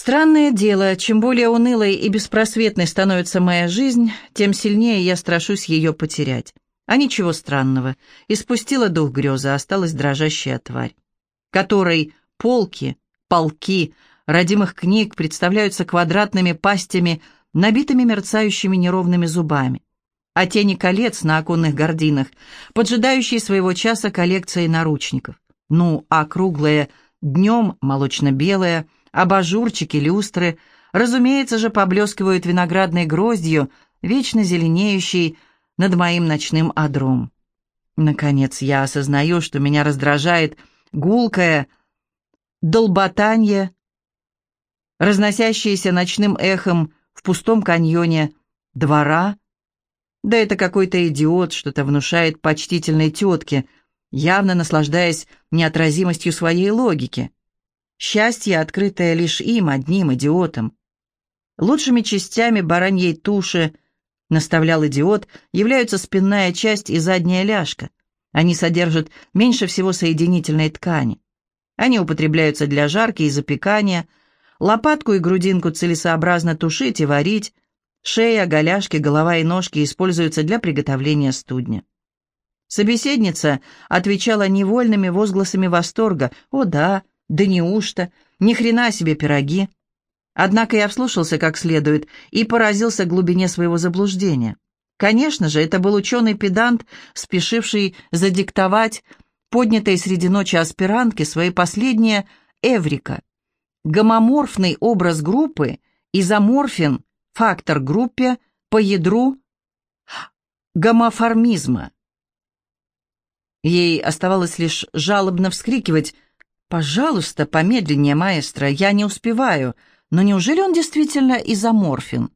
Странное дело, чем более унылой и беспросветной становится моя жизнь, тем сильнее я страшусь ее потерять. А ничего странного. Испустила дух грезы, осталась дрожащая тварь, которой полки, полки родимых книг представляются квадратными пастями, набитыми мерцающими неровными зубами, а тени колец на оконных гординах, поджидающие своего часа коллекцией наручников. Ну, а круглые днем молочно-белые, абажурчики, люстры, разумеется же, поблескивают виноградной гроздью, вечно зеленеющей над моим ночным одром. Наконец я осознаю, что меня раздражает гулкое долботанье, разносящееся ночным эхом в пустом каньоне двора. Да это какой-то идиот что-то внушает почтительной тетке, явно наслаждаясь неотразимостью своей логики. Счастье, открытое лишь им, одним идиотом. Лучшими частями бараньей туши, наставлял идиот, являются спинная часть и задняя ляжка. Они содержат меньше всего соединительной ткани. Они употребляются для жарки и запекания. Лопатку и грудинку целесообразно тушить и варить. Шея, голяшки, голова и ножки используются для приготовления студня. Собеседница отвечала невольными возгласами восторга. «О да, да неужто? Ни хрена себе пироги!» Однако я вслушался как следует и поразился глубине своего заблуждения. Конечно же, это был ученый-педант, спешивший задиктовать поднятой среди ночи аспирантки свои последние «Эврика». Гомоморфный образ группы, изоморфен, фактор группе по ядру гомоформизма. Ей оставалось лишь жалобно вскрикивать «Пожалуйста, помедленнее, маэстро, я не успеваю. Но неужели он действительно изоморфен?»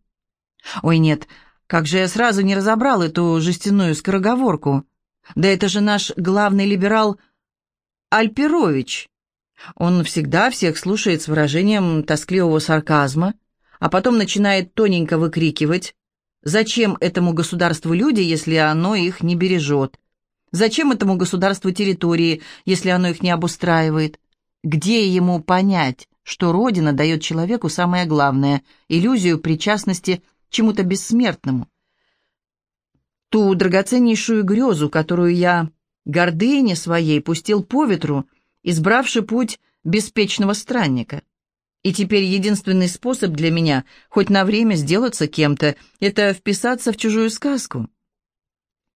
«Ой, нет, как же я сразу не разобрал эту жестяную скороговорку. Да это же наш главный либерал Альперович. Он всегда всех слушает с выражением тоскливого сарказма, а потом начинает тоненько выкрикивать, зачем этому государству люди, если оно их не бережет? Зачем этому государству территории, если оно их не обустраивает? Где ему понять, что Родина дает человеку самое главное – иллюзию причастности к чему-то бессмертному? Ту драгоценнейшую грезу, которую я гордыне своей пустил по ветру, избравши путь беспечного странника. И теперь единственный способ для меня хоть на время сделаться кем-то – это вписаться в чужую сказку.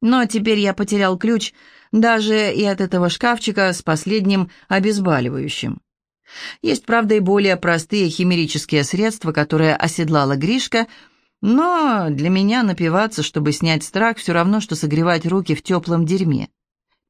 Но теперь я потерял ключ даже и от этого шкафчика с последним обезболивающим. Есть, правда, и более простые химерические средства, которые оседлала Гришка, но для меня напиваться, чтобы снять страх, все равно, что согревать руки в теплом дерьме.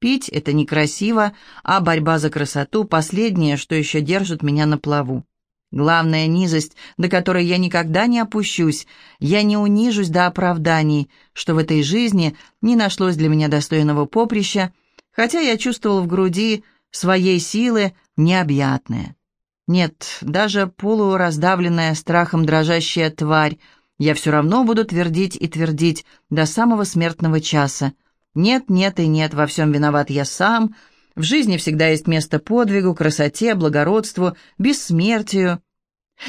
Пить — это некрасиво, а борьба за красоту — последнее, что еще держит меня на плаву. Главная низость, до которой я никогда не опущусь, я не унижусь до оправданий, что в этой жизни не нашлось для меня достойного поприща, хотя я чувствовал в груди своей силы необъятные. Нет, даже полураздавленная страхом дрожащая тварь, я все равно буду твердить и твердить до самого смертного часа. Нет, нет и нет, во всем виноват я сам — в жизни всегда есть место подвигу, красоте, благородству, бессмертию.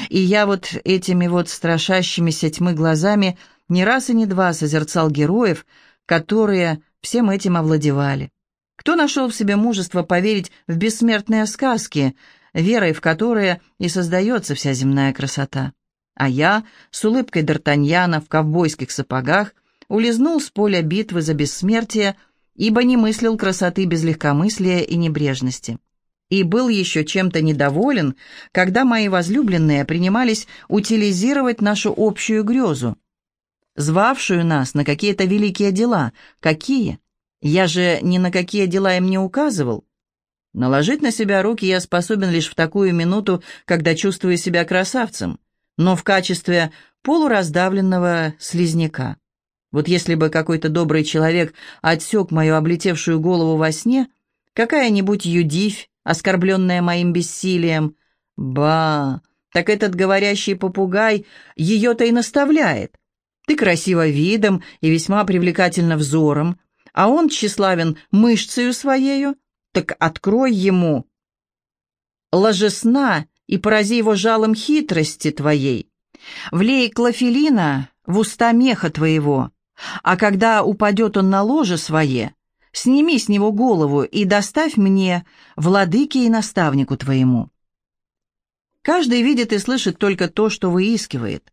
И я вот этими вот страшащимися тьмы глазами не раз и не два созерцал героев, которые всем этим овладевали. Кто нашел в себе мужество поверить в бессмертные сказки, верой в которые и создается вся земная красота? А я, с улыбкой Д'Артаньяна в ковбойских сапогах, улизнул с поля битвы за бессмертие, ибо не мыслил красоты без легкомыслия и небрежности. И был еще чем-то недоволен, когда мои возлюбленные принимались утилизировать нашу общую грезу, звавшую нас на какие-то великие дела. Какие? Я же ни на какие дела им не указывал. Наложить на себя руки я способен лишь в такую минуту, когда чувствую себя красавцем, но в качестве полураздавленного слизняка. Вот если бы какой-то добрый человек отсек мою облетевшую голову во сне, какая-нибудь юдивь, оскорбленная моим бессилием, ба, так этот говорящий попугай ее-то и наставляет. Ты красиво видом и весьма привлекательно взором, а он тщеславен мышцею своею, так открой ему ложесна и порази его жалом хитрости твоей. Влей клофелина в уста меха твоего, а когда упадет он на ложе свое, сними с него голову и доставь мне, владыке и наставнику твоему». Каждый видит и слышит только то, что выискивает.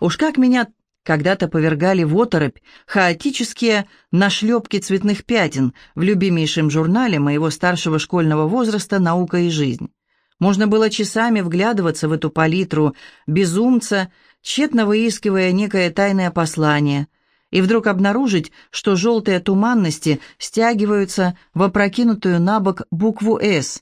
Уж как меня когда-то повергали в оторопь хаотические нашлепки цветных пятен в любимейшем журнале моего старшего школьного возраста «Наука и жизнь». Можно было часами вглядываться в эту палитру безумца, тщетно выискивая некое тайное послание, и вдруг обнаружить, что желтые туманности стягиваются в опрокинутую на бок букву «С».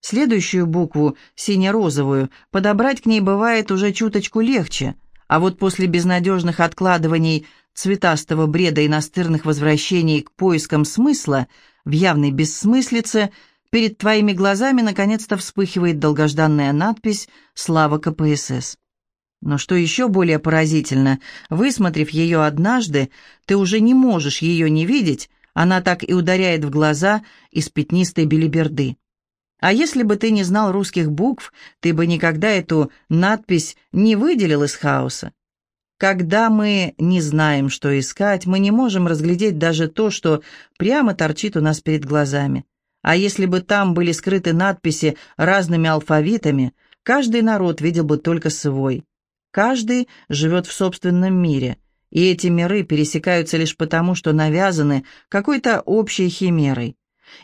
Следующую букву, сине-розовую, подобрать к ней бывает уже чуточку легче – а вот после безнадежных откладываний цветастого бреда и настырных возвращений к поискам смысла в явной бессмыслице перед твоими глазами наконец-то вспыхивает долгожданная надпись «Слава КПСС». Но что еще более поразительно, высмотрев ее однажды, ты уже не можешь ее не видеть, она так и ударяет в глаза из пятнистой белиберды. А если бы ты не знал русских букв, ты бы никогда эту надпись не выделил из хаоса. Когда мы не знаем, что искать, мы не можем разглядеть даже то, что прямо торчит у нас перед глазами. А если бы там были скрыты надписи разными алфавитами, каждый народ видел бы только свой. Каждый живет в собственном мире, и эти миры пересекаются лишь потому, что навязаны какой-то общей химерой.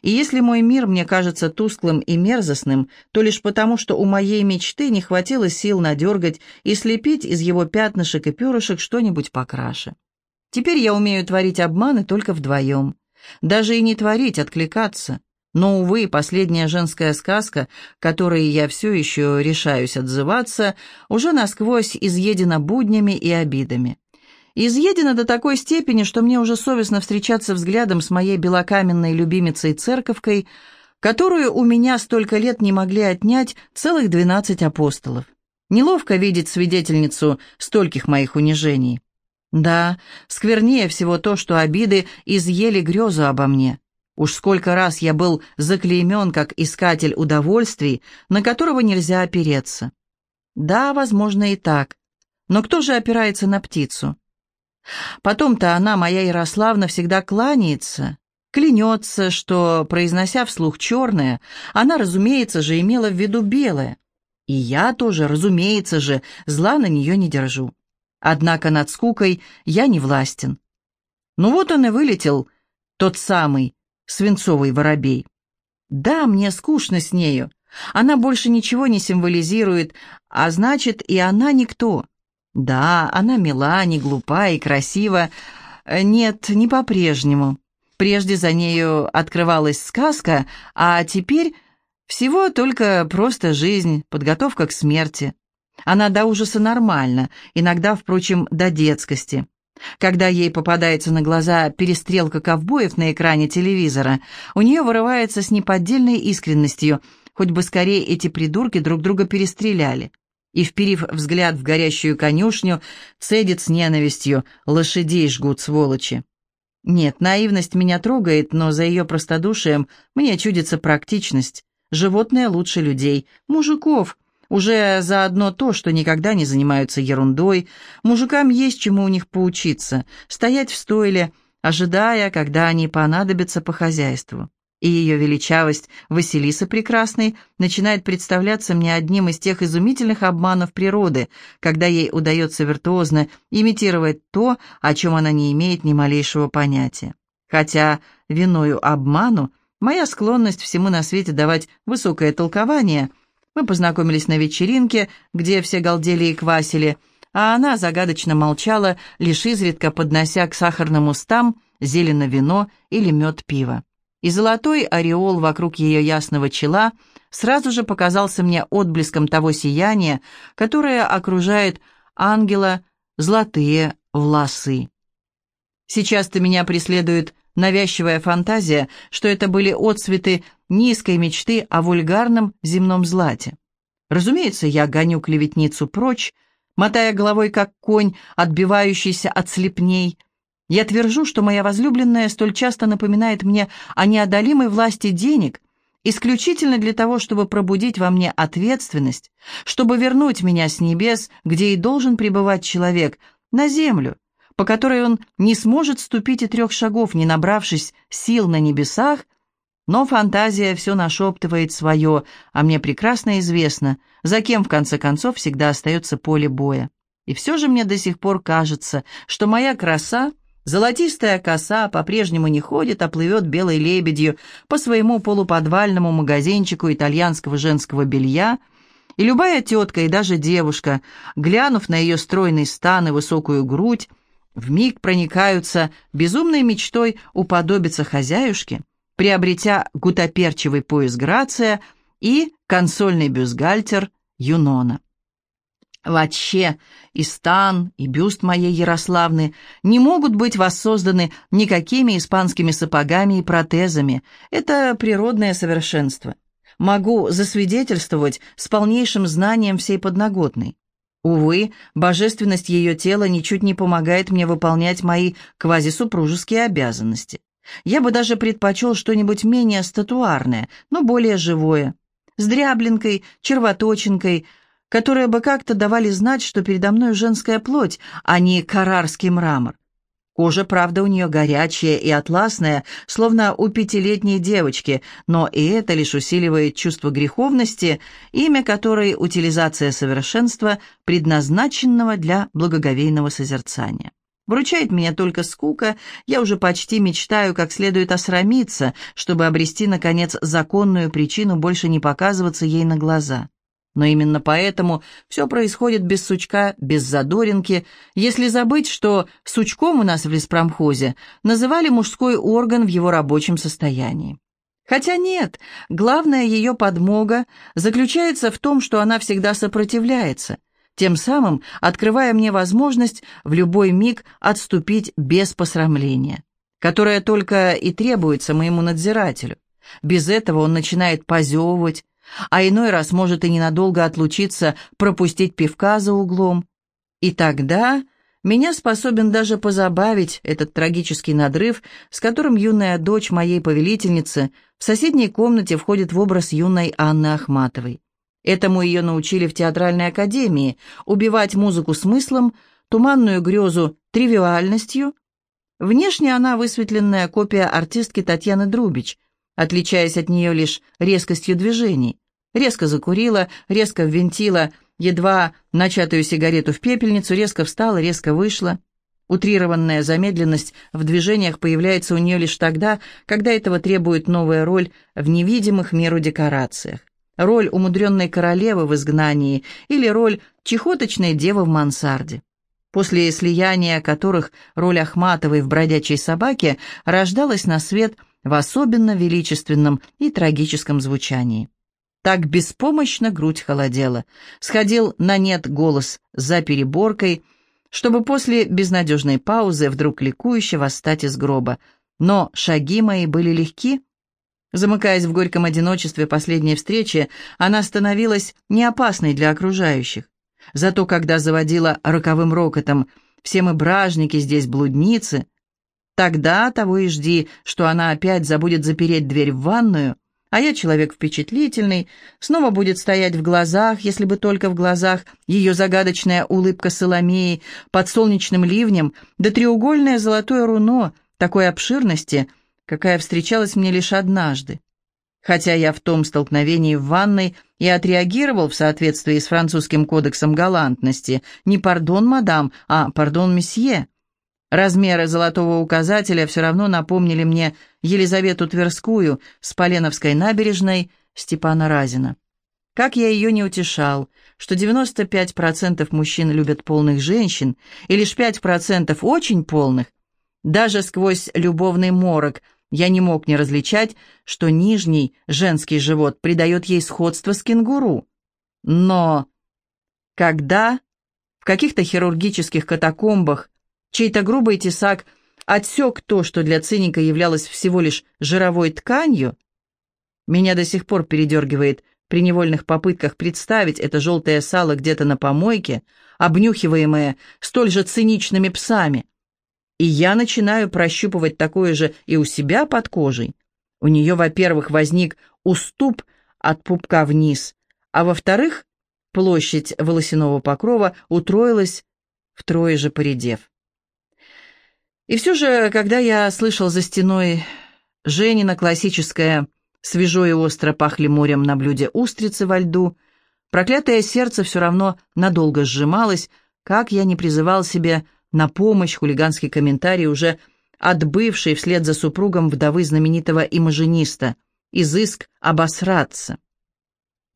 И если мой мир мне кажется тусклым и мерзостным, то лишь потому, что у моей мечты не хватило сил надергать и слепить из его пятнышек и перышек что-нибудь покраше. Теперь я умею творить обманы только вдвоем. Даже и не творить, откликаться. Но, увы, последняя женская сказка, которой я все еще решаюсь отзываться, уже насквозь изъедена буднями и обидами. Изъедена до такой степени, что мне уже совестно встречаться взглядом с моей белокаменной любимицей-церковкой, которую у меня столько лет не могли отнять целых двенадцать апостолов. Неловко видеть свидетельницу стольких моих унижений. Да, сквернее всего то, что обиды изъели грезу обо мне. Уж сколько раз я был заклеймен как искатель удовольствий, на которого нельзя опереться. Да, возможно и так. Но кто же опирается на птицу? Потом-то она, моя Ярославна, всегда кланяется, клянется, что, произнося вслух черное, она, разумеется же, имела в виду белое. И я тоже, разумеется же, зла на нее не держу. Однако над скукой я не властен. Ну вот он и вылетел, тот самый свинцовый воробей. Да, мне скучно с нею. Она больше ничего не символизирует, а значит, и она никто. Да, она мила, не глупа и красива. Нет, не по-прежнему. Прежде за нею открывалась сказка, а теперь всего только просто жизнь, подготовка к смерти. Она до ужаса нормальна, иногда, впрочем, до детскости. Когда ей попадается на глаза перестрелка ковбоев на экране телевизора, у нее вырывается с неподдельной искренностью, хоть бы скорее эти придурки друг друга перестреляли и, вперив взгляд в горящую конюшню, цедит с ненавистью «лошадей жгут, сволочи». Нет, наивность меня трогает, но за ее простодушием мне чудится практичность. Животные лучше людей, мужиков. Уже заодно то, что никогда не занимаются ерундой. Мужикам есть чему у них поучиться. Стоять в стойле, ожидая, когда они понадобятся по хозяйству и ее величавость Василисы Прекрасной начинает представляться мне одним из тех изумительных обманов природы, когда ей удается виртуозно имитировать то, о чем она не имеет ни малейшего понятия. Хотя виною обману моя склонность всему на свете давать высокое толкование. Мы познакомились на вечеринке, где все галдели и квасили, а она загадочно молчала, лишь изредка поднося к сахарным устам зелено вино или мед пива и золотой ореол вокруг ее ясного чела сразу же показался мне отблеском того сияния, которое окружает ангела золотые власы. Сейчас-то меня преследует навязчивая фантазия, что это были отцветы низкой мечты о вульгарном земном злате. Разумеется, я гоню клеветницу прочь, мотая головой, как конь, отбивающийся от слепней, я твержу, что моя возлюбленная столь часто напоминает мне о неодолимой власти денег исключительно для того, чтобы пробудить во мне ответственность, чтобы вернуть меня с небес, где и должен пребывать человек, на землю, по которой он не сможет ступить и трех шагов, не набравшись сил на небесах, но фантазия все нашептывает свое, а мне прекрасно известно, за кем в конце концов всегда остается поле боя. И все же мне до сих пор кажется, что моя краса, золотистая коса, по-прежнему не ходит, а плывет белой лебедью по своему полуподвальному магазинчику итальянского женского белья, и любая тетка и даже девушка, глянув на ее стройный стан и высокую грудь, вмиг проникаются безумной мечтой уподобиться хозяюшке, приобретя гутоперчивый пояс Грация и консольный бюстгальтер Юнона. Вообще и стан, и бюст моей Ярославны не могут быть воссозданы никакими испанскими сапогами и протезами. Это природное совершенство. Могу засвидетельствовать с полнейшим знанием всей подноготной. Увы, божественность ее тела ничуть не помогает мне выполнять мои квазисупружеские обязанности. Я бы даже предпочел что-нибудь менее статуарное, но более живое, с дряблинкой, червоточинкой, которые бы как-то давали знать, что передо мной женская плоть, а не карарский мрамор. Кожа, правда, у нее горячая и атласная, словно у пятилетней девочки, но и это лишь усиливает чувство греховности, имя которой – утилизация совершенства, предназначенного для благоговейного созерцания. Вручает меня только скука, я уже почти мечтаю, как следует осрамиться, чтобы обрести, наконец, законную причину больше не показываться ей на глаза. Но именно поэтому все происходит без сучка, без задоринки, если забыть, что сучком у нас в леспромхозе называли мужской орган в его рабочем состоянии. Хотя нет, главная ее подмога заключается в том, что она всегда сопротивляется – тем самым открывая мне возможность в любой миг отступить без посрамления, которое только и требуется моему надзирателю. Без этого он начинает позевывать, а иной раз может и ненадолго отлучиться, пропустить пивка за углом. И тогда меня способен даже позабавить этот трагический надрыв, с которым юная дочь моей повелительницы в соседней комнате входит в образ юной Анны Ахматовой. Этому ее научили в театральной академии – убивать музыку смыслом, туманную грезу тривиальностью. Внешне она высветленная копия артистки Татьяны Друбич, отличаясь от нее лишь резкостью движений. Резко закурила, резко ввинтила, едва начатую сигарету в пепельницу, резко встала, резко вышла. Утрированная замедленность в движениях появляется у нее лишь тогда, когда этого требует новая роль в невидимых меру декорациях роль умудренной королевы в изгнании или роль чехоточной девы в мансарде, после слияния которых роль Ахматовой в «Бродячей собаке» рождалась на свет в особенно величественном и трагическом звучании. Так беспомощно грудь холодела, сходил на нет голос за переборкой, чтобы после безнадежной паузы вдруг ликующе восстать из гроба. Но шаги мои были легки, Замыкаясь в горьком одиночестве последней встречи, она становилась неопасной для окружающих. Зато когда заводила роковым рокотом «все мы бражники, здесь блудницы», тогда того и жди, что она опять забудет запереть дверь в ванную, а я человек впечатлительный, снова будет стоять в глазах, если бы только в глазах, ее загадочная улыбка Соломеи под солнечным ливнем, да треугольное золотое руно такой обширности — какая встречалась мне лишь однажды. Хотя я в том столкновении в ванной и отреагировал в соответствии с французским кодексом галантности, не «пардон, мадам», а «пардон, месье». Размеры золотого указателя все равно напомнили мне Елизавету Тверскую с Поленовской набережной Степана Разина. Как я ее не утешал, что 95% мужчин любят полных женщин, и лишь 5% очень полных, даже сквозь любовный морок – я не мог не различать, что нижний женский живот придает ей сходство с кенгуру. Но когда в каких-то хирургических катакомбах чей-то грубый тесак отсек то, что для циника являлось всего лишь жировой тканью, меня до сих пор передергивает при невольных попытках представить это желтое сало где-то на помойке, обнюхиваемое столь же циничными псами. И я начинаю прощупывать такое же и у себя под кожей. У нее, во-первых, возник уступ от пупка вниз, а во-вторых, площадь волосяного покрова утроилась, втрое же поредев. И все же, когда я слышал за стеной Женина классическое «свежо и остро пахли морем на блюде устрицы во льду», проклятое сердце все равно надолго сжималось, как я не призывал себе на помощь хулиганский комментарий уже отбывший вслед за супругом вдовы знаменитого имажиниста, изыск обосраться.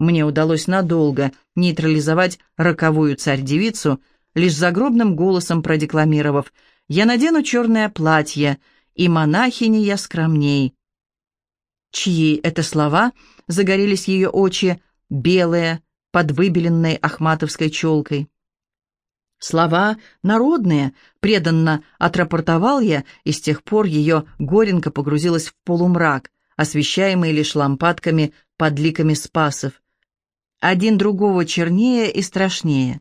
Мне удалось надолго нейтрализовать роковую царь-девицу, лишь загробным голосом продекламировав «Я надену черное платье, и монахини я скромней». Чьи это слова загорелись ее очи, белые, под выбеленной ахматовской челкой. Слова народные, преданно отрапортовал я, и с тех пор ее горенко погрузилась в полумрак, освещаемый лишь лампадками под ликами спасов. Один другого чернее и страшнее.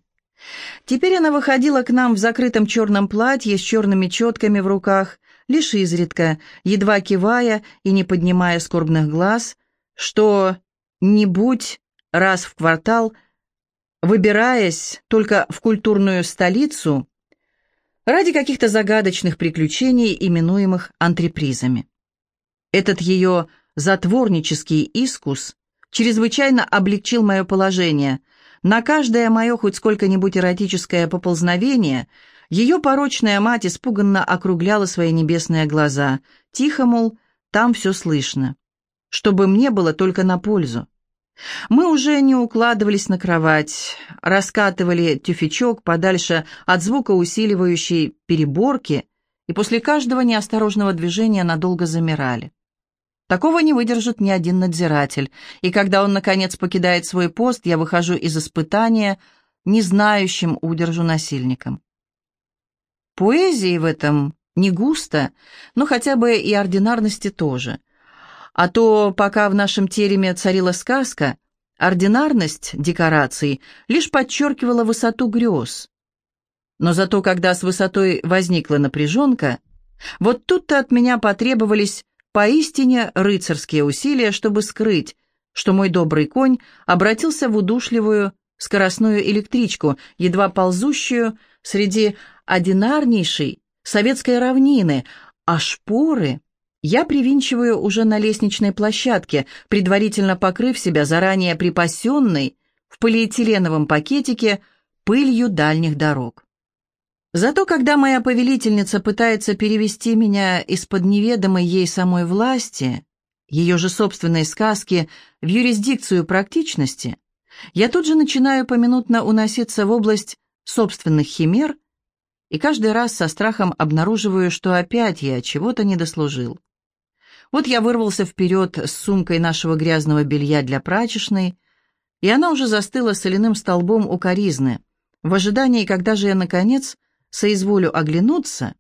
Теперь она выходила к нам в закрытом черном платье с черными четками в руках, лишь изредка, едва кивая и не поднимая скорбных глаз, что не будь раз в квартал – выбираясь только в культурную столицу ради каких-то загадочных приключений, именуемых антрепризами. Этот ее затворнический искус чрезвычайно облегчил мое положение. На каждое мое хоть сколько-нибудь эротическое поползновение ее порочная мать испуганно округляла свои небесные глаза, тихо, мол, там все слышно, чтобы мне было только на пользу. Мы уже не укладывались на кровать, раскатывали тюфячок подальше от звука усиливающей переборки и после каждого неосторожного движения надолго замирали. Такого не выдержит ни один надзиратель, и когда он, наконец, покидает свой пост, я выхожу из испытания не знающим удержу насильником. Поэзии в этом не густо, но хотя бы и ординарности тоже. А то, пока в нашем тереме царила сказка, ординарность декораций лишь подчеркивала высоту грез. Но зато, когда с высотой возникла напряженка, вот тут-то от меня потребовались поистине рыцарские усилия, чтобы скрыть, что мой добрый конь обратился в удушливую скоростную электричку, едва ползущую среди одинарнейшей советской равнины, а шпоры я привинчиваю уже на лестничной площадке, предварительно покрыв себя заранее припасенной в полиэтиленовом пакетике пылью дальних дорог. Зато когда моя повелительница пытается перевести меня из-под неведомой ей самой власти, ее же собственной сказки, в юрисдикцию практичности, я тут же начинаю поминутно уноситься в область собственных химер и каждый раз со страхом обнаруживаю, что опять я чего-то не дослужил. Вот я вырвался вперед с сумкой нашего грязного белья для прачечной, и она уже застыла соляным столбом у коризны, в ожидании, когда же я, наконец, соизволю оглянуться.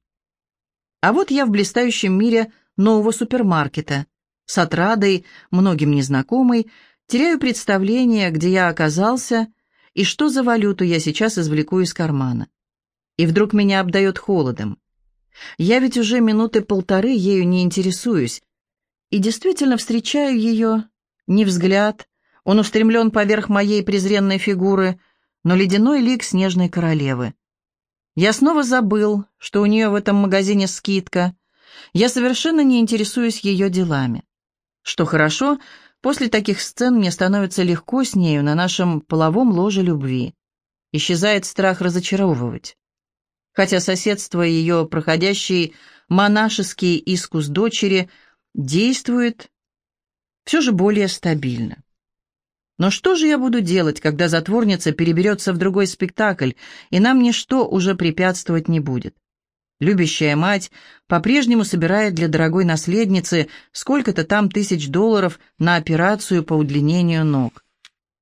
А вот я в блистающем мире нового супермаркета, с отрадой, многим незнакомой, теряю представление, где я оказался и что за валюту я сейчас извлеку из кармана. И вдруг меня обдает холодом. Я ведь уже минуты полторы ею не интересуюсь, и действительно встречаю ее, не взгляд, он устремлен поверх моей презренной фигуры, но ледяной лик снежной королевы. Я снова забыл, что у нее в этом магазине скидка. Я совершенно не интересуюсь ее делами. Что хорошо, после таких сцен мне становится легко с нею на нашем половом ложе любви. Исчезает страх разочаровывать. Хотя соседство ее проходящий монашеский искус дочери – действует все же более стабильно. Но что же я буду делать, когда затворница переберется в другой спектакль, и нам ничто уже препятствовать не будет? Любящая мать по-прежнему собирает для дорогой наследницы сколько-то там тысяч долларов на операцию по удлинению ног.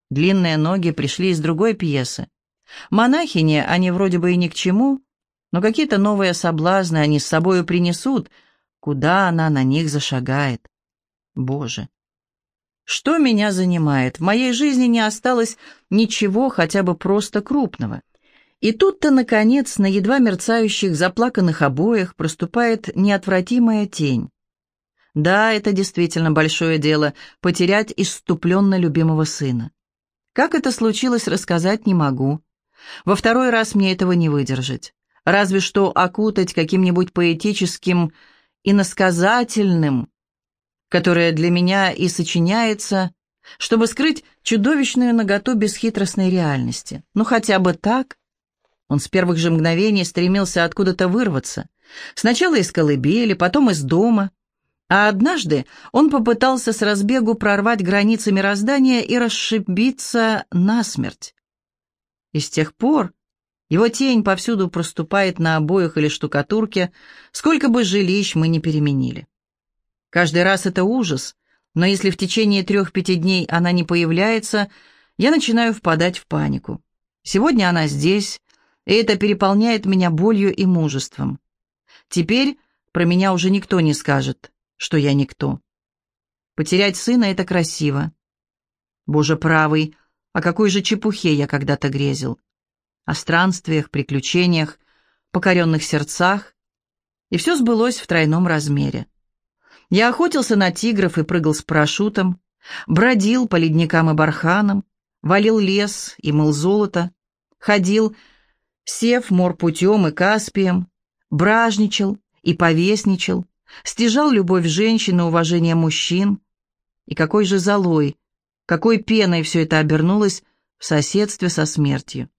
Длинные ноги пришли из другой пьесы. Монахини, они вроде бы и ни к чему, но какие-то новые соблазны они с собою принесут – куда она на них зашагает. Боже! Что меня занимает? В моей жизни не осталось ничего хотя бы просто крупного. И тут-то, наконец, на едва мерцающих заплаканных обоях проступает неотвратимая тень. Да, это действительно большое дело — потерять иступленно любимого сына. Как это случилось, рассказать не могу. Во второй раз мне этого не выдержать. Разве что окутать каким-нибудь поэтическим и насказательным, которое для меня и сочиняется, чтобы скрыть чудовищную наготу бесхитростной реальности. Ну, хотя бы так. Он с первых же мгновений стремился откуда-то вырваться. Сначала из колыбели, потом из дома — а однажды он попытался с разбегу прорвать границы мироздания и расшибиться насмерть. И с тех пор его тень повсюду проступает на обоях или штукатурке, сколько бы жилищ мы ни переменили. Каждый раз это ужас, но если в течение трех-пяти дней она не появляется, я начинаю впадать в панику. Сегодня она здесь, и это переполняет меня болью и мужеством. Теперь про меня уже никто не скажет что я никто. Потерять сына — это красиво. Боже правый, о какой же чепухе я когда-то грезил. О странствиях, приключениях, покоренных сердцах. И все сбылось в тройном размере. Я охотился на тигров и прыгал с парашютом, бродил по ледникам и барханам, валил лес и мыл золото, ходил, сев морпутем и каспием, бражничал и повесничал, стяжал любовь женщин и уважение мужчин. И какой же золой, какой пеной все это обернулось в соседстве со смертью.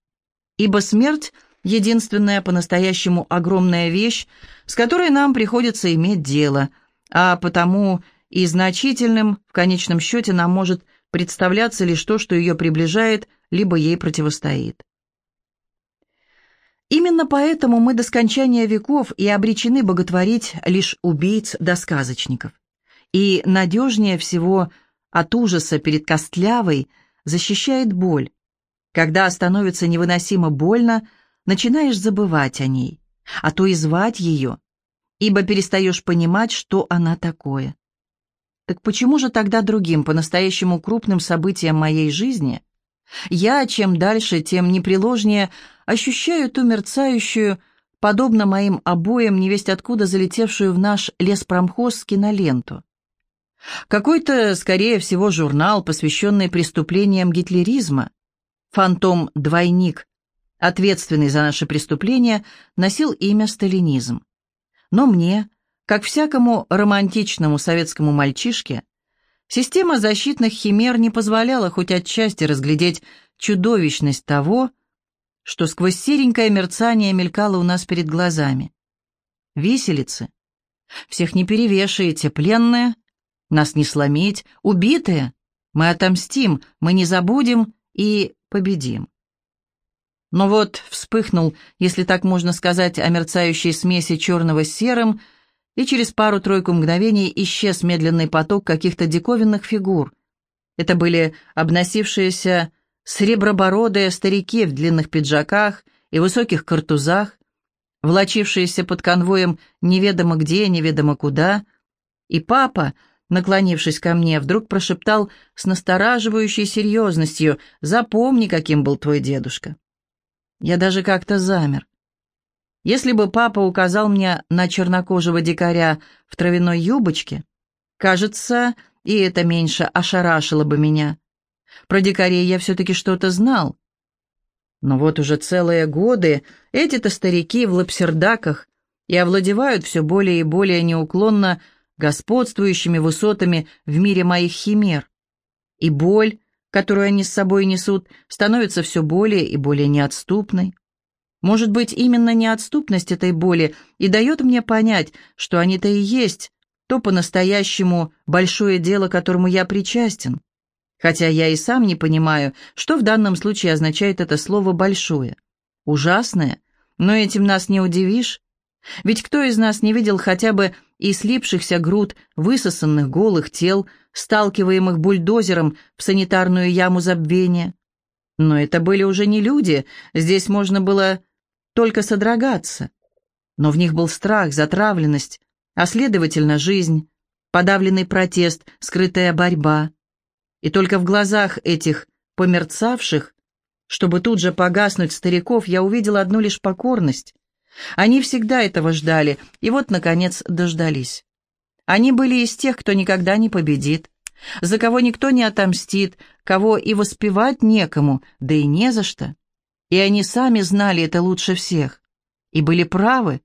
Ибо смерть — единственная по-настоящему огромная вещь, с которой нам приходится иметь дело, а потому и значительным в конечном счете нам может представляться лишь то, что ее приближает, либо ей противостоит. Именно поэтому мы до скончания веков и обречены боготворить лишь убийц да сказочников. И надежнее всего от ужаса перед костлявой защищает боль. Когда становится невыносимо больно, начинаешь забывать о ней, а то и звать ее, ибо перестаешь понимать, что она такое. Так почему же тогда другим, по-настоящему крупным событиям моей жизни, я, чем дальше, тем непреложнее ощущаю ту мерцающую, подобно моим обоям, невесть откуда залетевшую в наш леспромхоз киноленту. Какой-то, скорее всего, журнал, посвященный преступлениям гитлеризма. Фантом-двойник, ответственный за наши преступления, носил имя сталинизм. Но мне, как всякому романтичному советскому мальчишке, Система защитных химер не позволяла хоть отчасти разглядеть чудовищность того, что сквозь серенькое мерцание мелькало у нас перед глазами. Виселицы. Всех не перевешаете, пленные. Нас не сломить, убитые. Мы отомстим, мы не забудем и победим. Но вот вспыхнул, если так можно сказать, о мерцающей смеси черного с серым — и через пару-тройку мгновений исчез медленный поток каких-то диковинных фигур. Это были обносившиеся сребробородые старики в длинных пиджаках и высоких картузах, влачившиеся под конвоем неведомо где, неведомо куда, и папа, наклонившись ко мне, вдруг прошептал с настораживающей серьезностью «Запомни, каким был твой дедушка». Я даже как-то замер. Если бы папа указал мне на чернокожего дикаря в травяной юбочке, кажется, и это меньше ошарашило бы меня. Про дикарей я все-таки что-то знал. Но вот уже целые годы эти-то старики в лапсердаках и овладевают все более и более неуклонно господствующими высотами в мире моих химер. И боль, которую они с собой несут, становится все более и более неотступной. Может быть, именно неотступность этой боли и дает мне понять, что они-то и есть то по-настоящему большое дело, которому я причастен. Хотя я и сам не понимаю, что в данном случае означает это слово «большое». Ужасное, но этим нас не удивишь. Ведь кто из нас не видел хотя бы и слипшихся груд высосанных голых тел, сталкиваемых бульдозером в санитарную яму забвения? Но это были уже не люди, здесь можно было только содрогаться. Но в них был страх, затравленность, а следовательно жизнь, подавленный протест, скрытая борьба. И только в глазах этих померцавших, чтобы тут же погаснуть стариков, я увидел одну лишь покорность. Они всегда этого ждали, и вот, наконец, дождались. Они были из тех, кто никогда не победит, за кого никто не отомстит, кого и воспевать некому, да и не за что. И они сами знали это лучше всех. И были правы.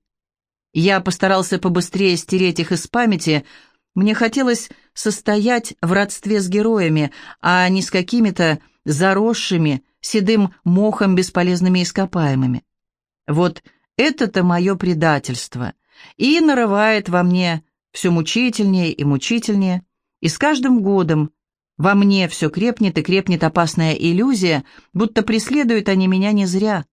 Я постарался побыстрее стереть их из памяти. Мне хотелось состоять в родстве с героями, а не с какими-то заросшими, седым мохом бесполезными ископаемыми. Вот это-то мое предательство. И нарывает во мне все мучительнее и мучительнее. И с каждым годом во мне все крепнет и крепнет опасная иллюзия, будто преследуют они меня не зря,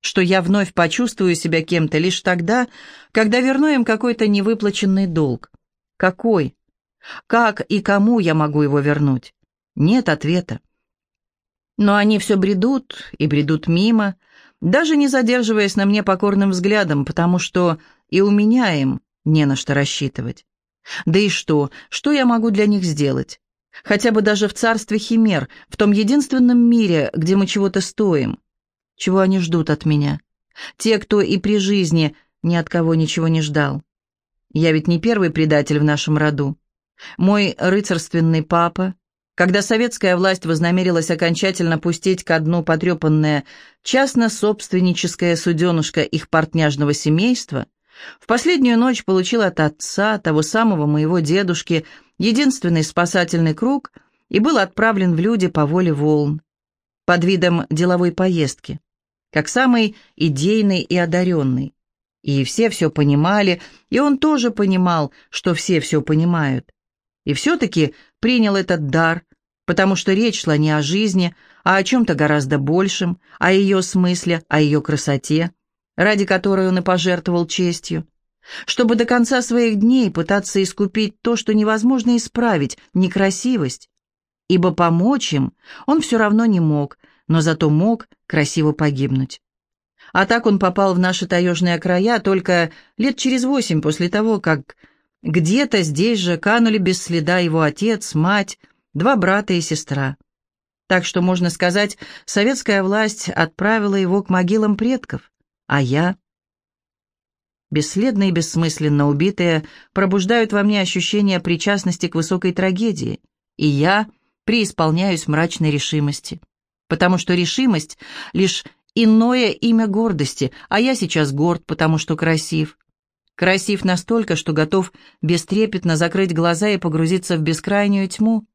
что я вновь почувствую себя кем-то лишь тогда, когда верну им какой-то невыплаченный долг. Какой? Как и кому я могу его вернуть? Нет ответа. Но они все бредут и бредут мимо, даже не задерживаясь на мне покорным взглядом, потому что и у меня им не на что рассчитывать. Да и что, что я могу для них сделать? Хотя бы даже в царстве химер, в том единственном мире, где мы чего-то стоим. Чего они ждут от меня? Те, кто и при жизни ни от кого ничего не ждал. Я ведь не первый предатель в нашем роду. Мой рыцарственный папа, когда советская власть вознамерилась окончательно пустить ко дну потрепанное частно-собственническое суденышко их портняжного семейства, в последнюю ночь получил от отца, того самого моего дедушки, единственный спасательный круг и был отправлен в люди по воле волн, под видом деловой поездки, как самый идейный и одаренный. И все все понимали, и он тоже понимал, что все все понимают. И все-таки принял этот дар, потому что речь шла не о жизни, а о чем-то гораздо большем, о ее смысле, о ее красоте, ради которой он и пожертвовал честью, чтобы до конца своих дней пытаться искупить то, что невозможно исправить, некрасивость, ибо помочь им он все равно не мог, но зато мог красиво погибнуть. А так он попал в наши таежные края только лет через восемь после того, как где-то здесь же канули без следа его отец, мать, два брата и сестра. Так что, можно сказать, советская власть отправила его к могилам предков. А я? Бесследно и бессмысленно убитые пробуждают во мне ощущение причастности к высокой трагедии, и я преисполняюсь мрачной решимости. Потому что решимость — лишь иное имя гордости, а я сейчас горд, потому что красив. Красив настолько, что готов бестрепетно закрыть глаза и погрузиться в бескрайнюю тьму.